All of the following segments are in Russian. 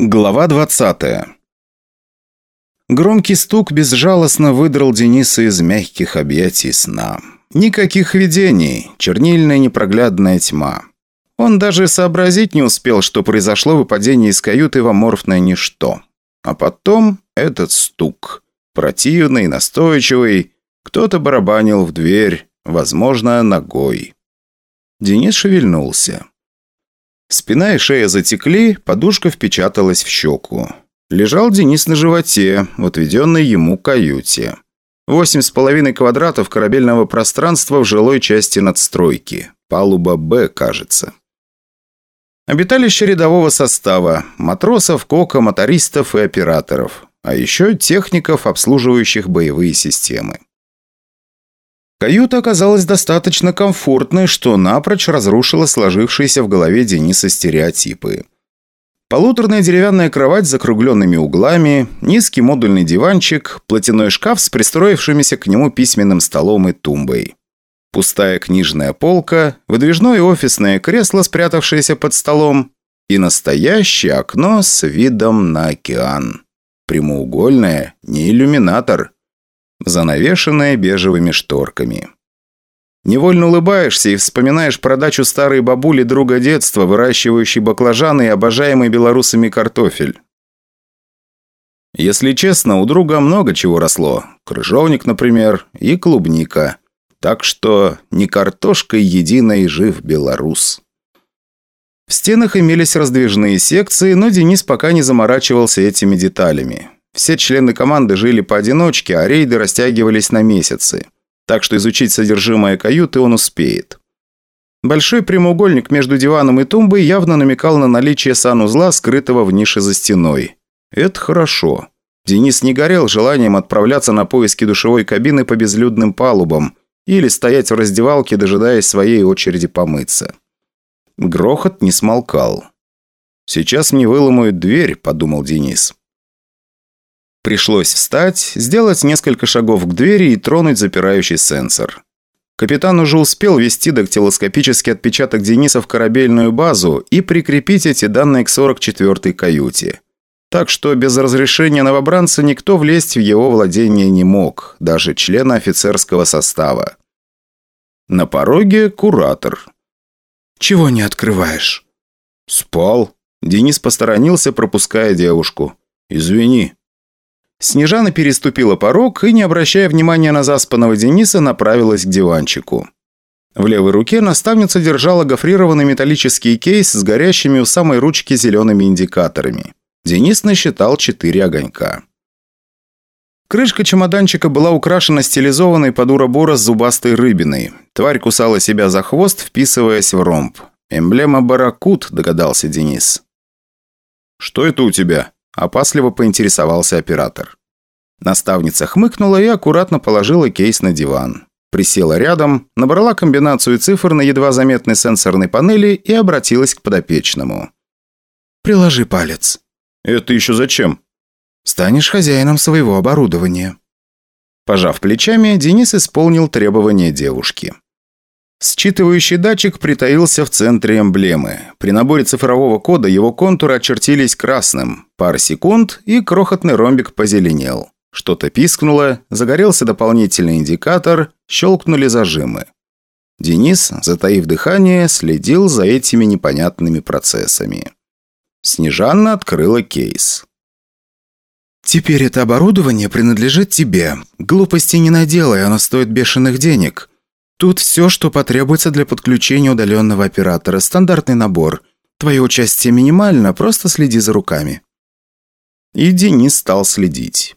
Глава 20 Громкий стук безжалостно выдрал Дениса из мягких объятий сна. Никаких видений, чернильная непроглядная тьма. Он даже сообразить не успел, что произошло выпадение из каюты в аморфное ничто. А потом этот стук. Противный, настойчивый. Кто-то барабанил в дверь, возможно, ногой. Денис шевельнулся. Спина и шея затекли, подушка впечаталась в щеку. Лежал Денис на животе, в отведенной ему каюте. Восемь с половиной квадратов корабельного пространства в жилой части надстройки. Палуба «Б», кажется. Обиталище рядового состава, матросов, кока, мотористов и операторов. А еще техников, обслуживающих боевые системы. Каюта оказалась достаточно комфортной, что напрочь разрушила сложившиеся в голове Дениса стереотипы. Полуторная деревянная кровать с закругленными углами, низкий модульный диванчик, платяной шкаф с пристроившимися к нему письменным столом и тумбой. Пустая книжная полка, выдвижное офисное кресло, спрятавшееся под столом, и настоящее окно с видом на океан. Прямоугольное, не иллюминатор – занавешенная бежевыми шторками. Невольно улыбаешься и вспоминаешь про дачу старой бабули друга детства, выращивающей баклажаны и обожаемый белорусами картофель. Если честно, у друга много чего росло. Крыжовник, например, и клубника. Так что не картошкой единой жив белорус. В стенах имелись раздвижные секции, но Денис пока не заморачивался этими деталями. Все члены команды жили поодиночке, а рейды растягивались на месяцы. Так что изучить содержимое каюты он успеет. Большой прямоугольник между диваном и тумбой явно намекал на наличие санузла, скрытого в нише за стеной. Это хорошо. Денис не горел желанием отправляться на поиски душевой кабины по безлюдным палубам или стоять в раздевалке, дожидаясь своей очереди помыться. Грохот не смолкал. «Сейчас мне выломают дверь», – подумал Денис. Пришлось встать, сделать несколько шагов к двери и тронуть запирающий сенсор. Капитан уже успел ввести дактилоскопический отпечаток Дениса в корабельную базу и прикрепить эти данные к 44-й каюте. Так что без разрешения новобранца никто влезть в его владение не мог, даже члены офицерского состава. На пороге куратор. «Чего не открываешь?» «Спал». Денис посторонился, пропуская девушку. «Извини». Снежана переступила порог и, не обращая внимания на заспанного Дениса, направилась к диванчику. В левой руке наставница держала гофрированный металлический кейс с горящими у самой ручки зелеными индикаторами. Денис насчитал четыре огонька. Крышка чемоданчика была украшена стилизованной под уробора с зубастой рыбиной. Тварь кусала себя за хвост, вписываясь в ромб. «Эмблема барракут», – догадался Денис. «Что это у тебя?» Опасливо поинтересовался оператор. Наставница хмыкнула и аккуратно положила кейс на диван. Присела рядом, набрала комбинацию цифр на едва заметной сенсорной панели и обратилась к подопечному. «Приложи палец». «Это еще зачем?» «Станешь хозяином своего оборудования». Пожав плечами, Денис исполнил требования девушки. Считывающий датчик притаился в центре эмблемы. При наборе цифрового кода его контуры очертились красным. Пара секунд, и крохотный ромбик позеленел. Что-то пискнуло, загорелся дополнительный индикатор, щелкнули зажимы. Денис, затаив дыхание, следил за этими непонятными процессами. Снежанна открыла кейс. «Теперь это оборудование принадлежит тебе. Глупости не наделай, оно стоит бешеных денег. Тут все, что потребуется для подключения удаленного оператора. Стандартный набор. Твое участие минимально, просто следи за руками». И Денис стал следить.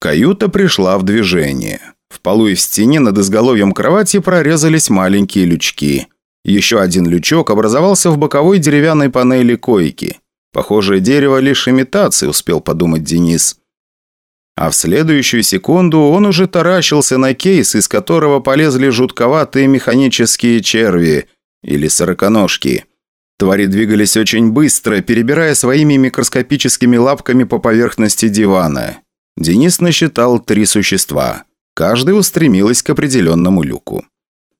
Каюта пришла в движение. В полу и в стене над изголовьем кровати прорезались маленькие лючки. Еще один лючок образовался в боковой деревянной панели койки. Похожее дерево лишь имитация, успел подумать Денис. А в следующую секунду он уже таращился на кейс, из которого полезли жутковатые механические черви или сороконожки. Твари двигались очень быстро, перебирая своими микроскопическими лапками по поверхности дивана. Денис насчитал три существа. Каждый устремилась к определенному люку.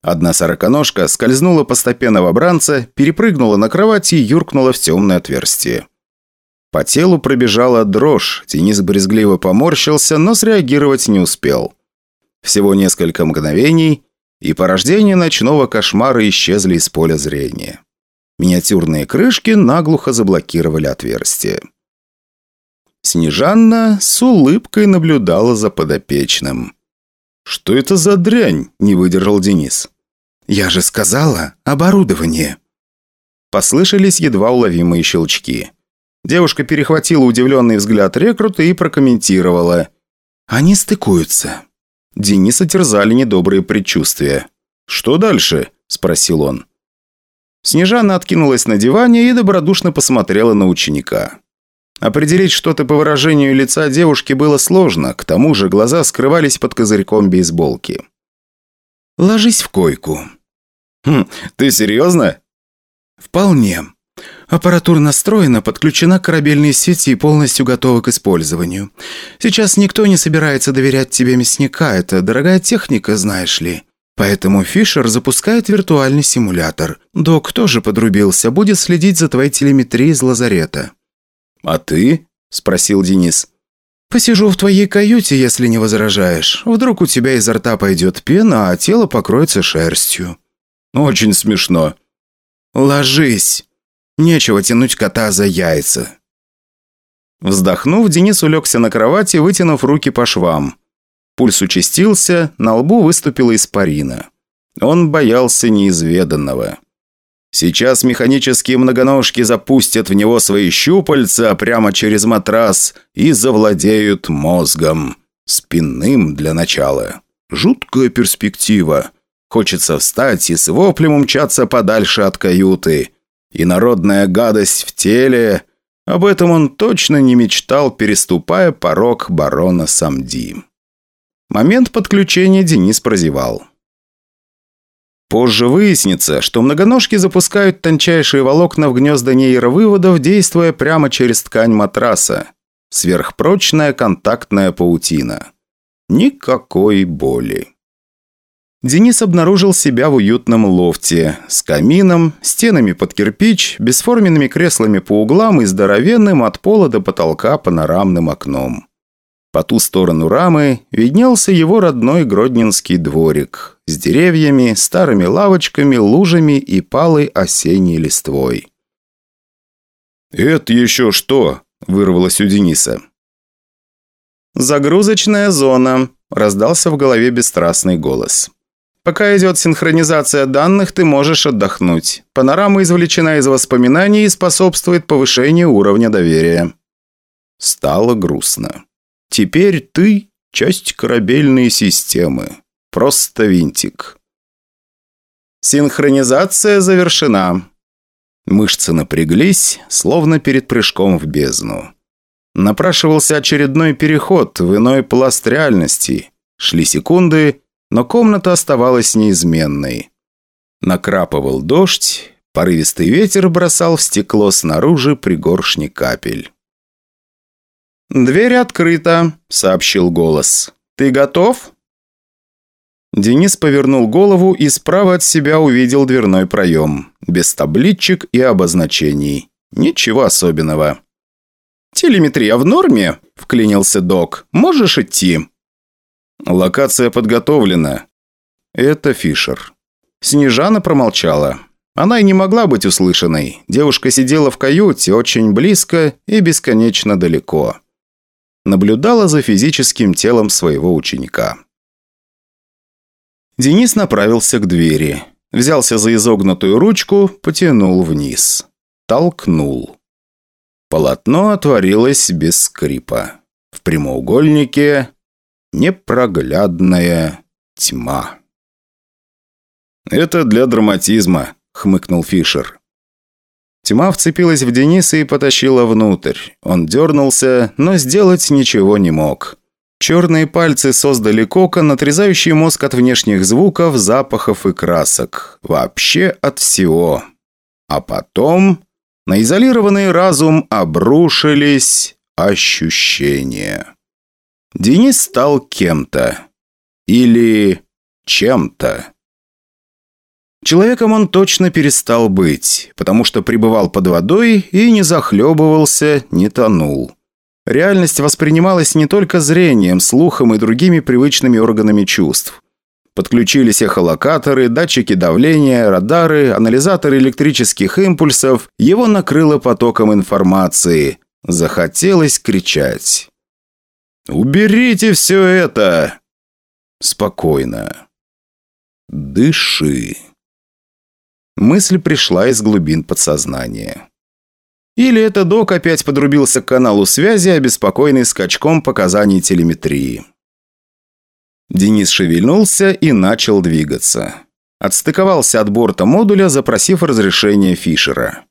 Одна сороконожка скользнула по стопе новобранца, перепрыгнула на кровати и юркнула в темное отверстие. По телу пробежала дрожь, Денис брезгливо поморщился, но среагировать не успел. Всего несколько мгновений, и порождения ночного кошмара исчезли из поля зрения. Миниатюрные крышки наглухо заблокировали отверстие. Снежанна с улыбкой наблюдала за подопечным. «Что это за дрянь?» – не выдержал Денис. «Я же сказала, оборудование!» Послышались едва уловимые щелчки. Девушка перехватила удивленный взгляд рекрута и прокомментировала. «Они стыкуются». Дениса терзали недобрые предчувствия. «Что дальше?» – спросил он. Снежана откинулась на диване и добродушно посмотрела на ученика. Определить что-то по выражению лица девушки было сложно, к тому же глаза скрывались под козырьком бейсболки. «Ложись в койку». «Хм, ты серьезно?» «Вполне. Аппаратура настроена, подключена к корабельной сети и полностью готова к использованию. Сейчас никто не собирается доверять тебе мясника, это дорогая техника, знаешь ли. Поэтому Фишер запускает виртуальный симулятор. Док тоже подрубился, будет следить за твоей телеметрией из лазарета». «А ты?» – спросил Денис. «Посижу в твоей каюте, если не возражаешь. Вдруг у тебя изо рта пойдет пена, а тело покроется шерстью». «Очень смешно». «Ложись. Нечего тянуть кота за яйца». Вздохнув, Денис улегся на кровати, вытянув руки по швам. Пульс участился, на лбу выступила испарина. Он боялся неизведанного. Сейчас механические многоножки запустят в него свои щупальца прямо через матрас и завладеют мозгом. Спинным для начала. Жуткая перспектива. Хочется встать и с воплем умчаться подальше от каюты. И народная гадость в теле. Об этом он точно не мечтал, переступая порог барона Самди. Момент подключения Денис прозевал. Позже выяснится, что многоножки запускают тончайшие волокна в гнезда нейровыводов, действуя прямо через ткань матраса. Сверхпрочная контактная паутина. Никакой боли. Денис обнаружил себя в уютном лофте, с камином, стенами под кирпич, бесформенными креслами по углам и здоровенным от пола до потолка панорамным окном. По ту сторону рамы виднелся его родной Гродненский дворик с деревьями, старыми лавочками, лужами и палой осенней листвой. «Это еще что?» – вырвалось у Дениса. «Загрузочная зона», – раздался в голове бесстрастный голос. Пока идет синхронизация данных, ты можешь отдохнуть. Панорама извлечена из воспоминаний и способствует повышению уровня доверия». Стало грустно. «Теперь ты – часть корабельной системы. Просто винтик». Синхронизация завершена. Мышцы напряглись, словно перед прыжком в бездну. Напрашивался очередной переход в иной пласт реальности. Шли секунды, но комната оставалась неизменной. Накрапывал дождь, порывистый ветер бросал в стекло снаружи пригоршни капель. «Дверь открыта», — сообщил голос. «Ты готов?» Денис повернул голову и справа от себя увидел дверной проем. Без табличек и обозначений. Ничего особенного. «Телеметрия в норме?» – вклинился док. «Можешь идти?» «Локация подготовлена». «Это Фишер». Снежана промолчала. Она и не могла быть услышанной. Девушка сидела в каюте очень близко и бесконечно далеко. Наблюдала за физическим телом своего ученика. Денис направился к двери. Взялся за изогнутую ручку, потянул вниз. Толкнул. Полотно отворилось без скрипа. В прямоугольнике непроглядная тьма. «Это для драматизма», — хмыкнул Фишер. Тьма вцепилась в Дениса и потащила внутрь. Он дернулся, но сделать ничего не мог. Черные пальцы создали кокон, отрезающий мозг от внешних звуков, запахов и красок. Вообще от всего. А потом на изолированный разум обрушились ощущения. Денис стал кем-то. Или чем-то. Человеком он точно перестал быть, потому что пребывал под водой и не захлебывался, не тонул. Реальность воспринималась не только зрением, слухом и другими привычными органами чувств. Подключились эхолокаторы, датчики давления, радары, анализаторы электрических импульсов. Его накрыло потоком информации. Захотелось кричать. «Уберите все это!» Спокойно. Дыши. Мысль пришла из глубин подсознания. Или это док опять подрубился к каналу связи, обеспокоенный скачком показаний телеметрии. Денис шевельнулся и начал двигаться. Отстыковался от борта модуля, запросив разрешение Фишера.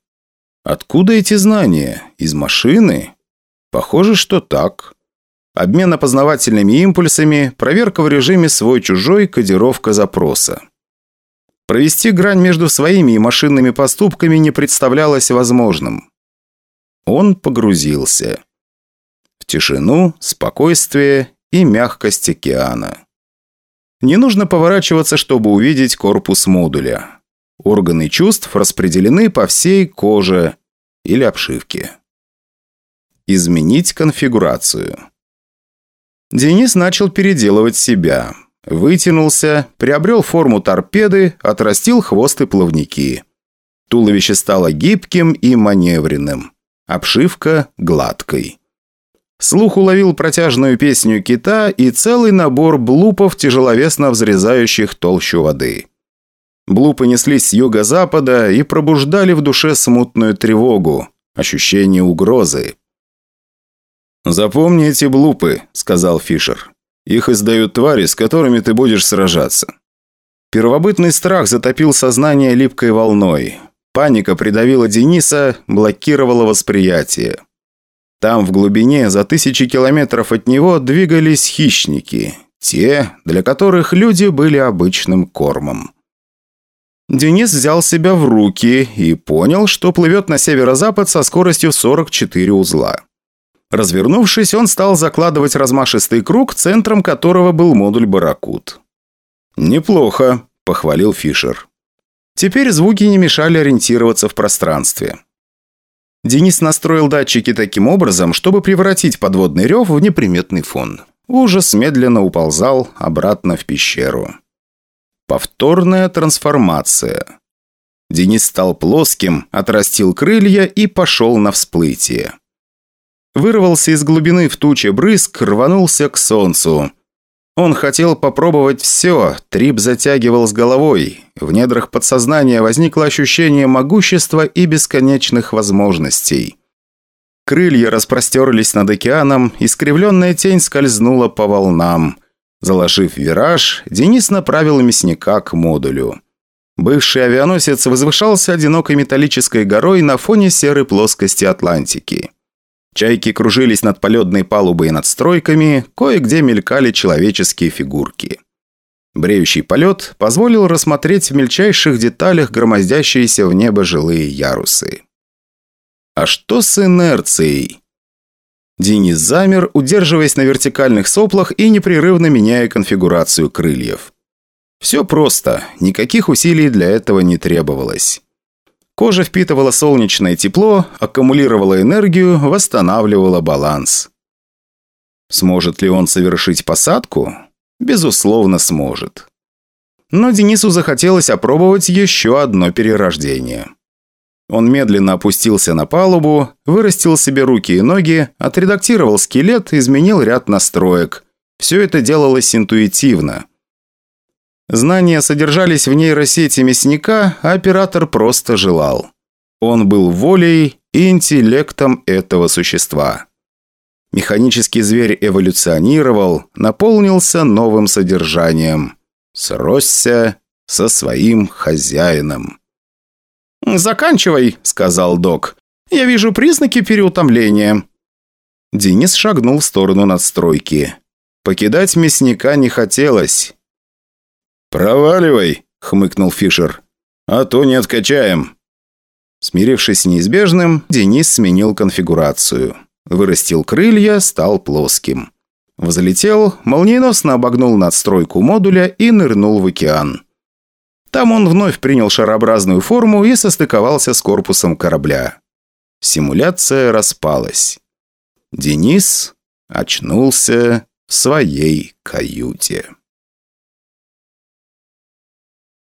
Откуда эти знания? Из машины? Похоже, что так. Обмен опознавательными импульсами, проверка в режиме свой-чужой, кодировка запроса. Провести грань между своими и машинными поступками не представлялось возможным. Он погрузился. В тишину, спокойствие и мягкость океана. Не нужно поворачиваться, чтобы увидеть корпус модуля. Органы чувств распределены по всей коже или обшивке. Изменить конфигурацию. Денис начал переделывать себя. Вытянулся, приобрел форму торпеды, отрастил хвост и плавники. Туловище стало гибким и маневренным. Обшивка гладкой. Слух уловил протяжную песню кита и целый набор блупов, тяжеловесно взрезающих толщу воды. Блупы неслись с юго-запада и пробуждали в душе смутную тревогу, ощущение угрозы. «Запомни эти блупы», — сказал Фишер. «Их издают твари, с которыми ты будешь сражаться». Первобытный страх затопил сознание липкой волной. Паника придавила Дениса, блокировала восприятие. Там, в глубине, за тысячи километров от него, двигались хищники. Те, для которых люди были обычным кормом. Денис взял себя в руки и понял, что плывет на северо-запад со скоростью 44 узла. Развернувшись, он стал закладывать размашистый круг, центром которого был модуль «Барракут». «Неплохо», – похвалил Фишер. Теперь звуки не мешали ориентироваться в пространстве. Денис настроил датчики таким образом, чтобы превратить подводный рев в неприметный фон. Ужас медленно уползал обратно в пещеру. Повторная трансформация. Денис стал плоским, отрастил крылья и пошел на всплытие. Вырвался из глубины в туче брызг, рванулся к солнцу. Он хотел попробовать все, Трип затягивал с головой. В недрах подсознания возникло ощущение могущества и бесконечных возможностей. Крылья распростерлись над океаном, искривленная тень скользнула по волнам. Заложив вираж, Денис направил мясника к модулю. Бывший авианосец возвышался одинокой металлической горой на фоне серой плоскости Атлантики. Чайки кружились над полетной палубой и над стройками, кое-где мелькали человеческие фигурки. Бреющий полет позволил рассмотреть в мельчайших деталях громоздящиеся в небо жилые ярусы. А что с инерцией? Денис замер, удерживаясь на вертикальных соплах и непрерывно меняя конфигурацию крыльев. Все просто, никаких усилий для этого не требовалось. Кожа впитывала солнечное тепло, аккумулировала энергию, восстанавливала баланс. Сможет ли он совершить посадку? Безусловно, сможет. Но Денису захотелось опробовать еще одно перерождение. Он медленно опустился на палубу, вырастил себе руки и ноги, отредактировал скелет, изменил ряд настроек. Все это делалось интуитивно. Знания содержались в нейросети мясника, а оператор просто желал. Он был волей и интеллектом этого существа. Механический зверь эволюционировал, наполнился новым содержанием. Сросся со своим хозяином. «Заканчивай», — сказал док. «Я вижу признаки переутомления». Денис шагнул в сторону надстройки. Покидать мясника не хотелось. «Проваливай», — хмыкнул Фишер. «А то не откачаем». Смирившись с неизбежным, Денис сменил конфигурацию. Вырастил крылья, стал плоским. Взлетел, молниеносно обогнул надстройку модуля и нырнул в океан. Там он вновь принял шарообразную форму и состыковался с корпусом корабля. Симуляция распалась. Денис очнулся в своей каюте.